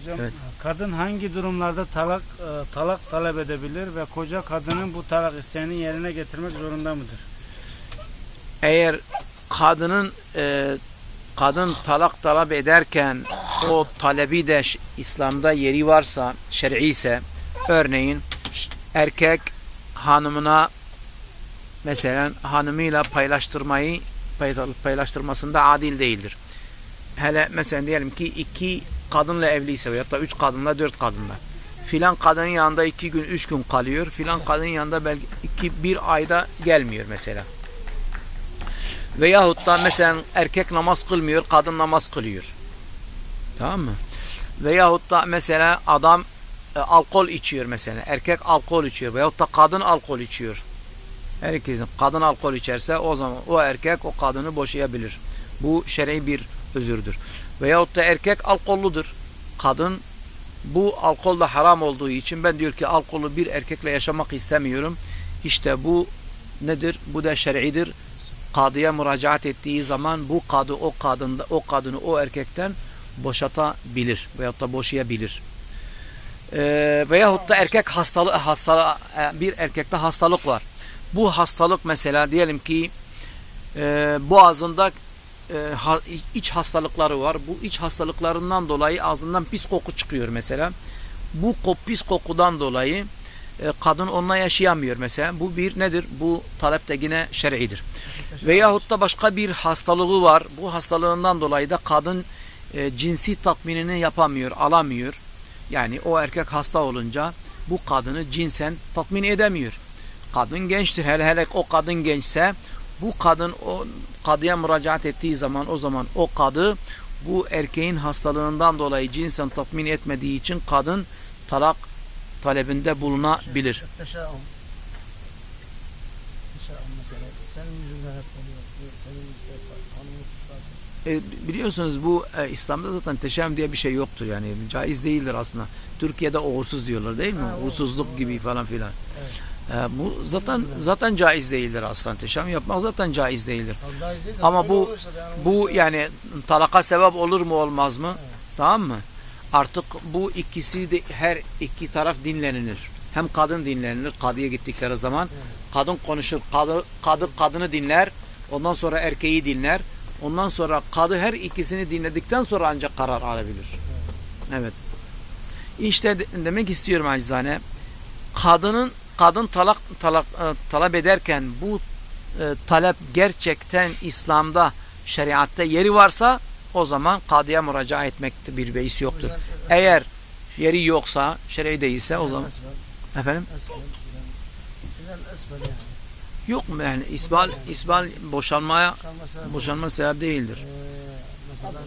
Hocam Evet. kadın hangi durumlarda talak e, talak talep edebilir ve koca kadının bu talak isteğini yerine getirmek zorunda mıdır? Eğer kadının e, kadın talak talep ederken o talebi de İslam'da yeri varsa, şer'i ise örneğin erkek hanımına mesela hanımıyla paylaştırmayı pay- paylaştırmasında adil değildir. Hele mesela diyelim ki iki kadınla evliyse veyahut da üç kadınla dört kadınla. Filan kadının yanında iki gün üç gün kalıyor. Filan kadının yanında belki iki bir ayda gelmiyor mesela. Veyahut da mesela erkek namaz kılmıyor, kadın namaz kılıyor. Tamam mı? Veyahut da mesela adam e, alkol içiyor mesela. Erkek alkol içiyor veyahut da kadın alkol içiyor. Herkesin kadın alkol içerse o zaman o erkek o kadını boşayabilir. Bu şer'i bir özürdür. Veyahut da erkek alkolludur. Kadın bu alkol da haram olduğu için ben diyor ki alkolü bir erkekle yaşamak istemiyorum. İşte bu nedir? Bu da şer'idir. Kadıya müracaat ettiği zaman bu kadı o kadında o kadını o erkekten boşatabilir veyahut da boşayabilir. Ee, veyahut da erkek hastalığı hastalığı bir erkekte hastalık var. Bu hastalık mesela diyelim ki e, boğazında e, iç hastalıkları var. Bu iç hastalıklarından dolayı ağzından pis koku çıkıyor mesela. Bu pis kokudan dolayı e, kadın onunla yaşayamıyor mesela. Bu bir nedir? Bu talep de yine şer'idir. Veyahut da başka bir hastalığı var. Bu hastalığından dolayı da kadın e, cinsi tatminini yapamıyor, alamıyor. Yani o erkek hasta olunca bu kadını cinsen tatmin edemiyor. Kadın gençtir. Hele hele o kadın gençse bu kadın o kadıya müracaat ettiği zaman o zaman o kadı bu erkeğin hastalığından dolayı cinsen tatmin etmediği için kadın talak talebinde bulunabilir. Teşekküm. Teşekküm mesela. Senin yüzünden hep oluyor. Senin işte hanımın suçlarsın. E, biliyorsunuz bu e, İslam'da zaten teşebbüm diye bir şey yoktur yani caiz değildir aslında. Türkiye'de uğursuz diyorlar değil mi? Ha, o- Uğursuzluk gibi falan filan. Evet. E, bu zaten zaten caiz değildir aslında. Teşebbüm yapmak zaten caiz değildir. Vallahi değil de Ama bu- yani Bu yani talaka sebep olur mu olmaz mı? Evet. Tamam mı? Artık bu ikisi de her iki taraf dinlenilir. Hem kadın dinlenilir kadıya gittikleri zaman. Kadın konuşur. Kadı, kadı kadını dinler. Ondan sonra erkeği dinler. Ondan sonra kadı her ikisini dinledikten sonra ancak karar alabilir. Evet. İşte de- demek istiyorum acizane. Kadının kadın talak talak e, talep ederken bu e, talep gerçekten İslam'da şeriatta yeri varsa o zaman kadıya müracaat etmekte bir beis yoktur. yüzden- Eğer yeri yoksa, şer'i değilse o zaman esbel, efendim. Güzel esbel yani. yok mu yani isbal isbal boşanmaya Boşanma sebebi- boşanma sebep değildir. Ee, mesela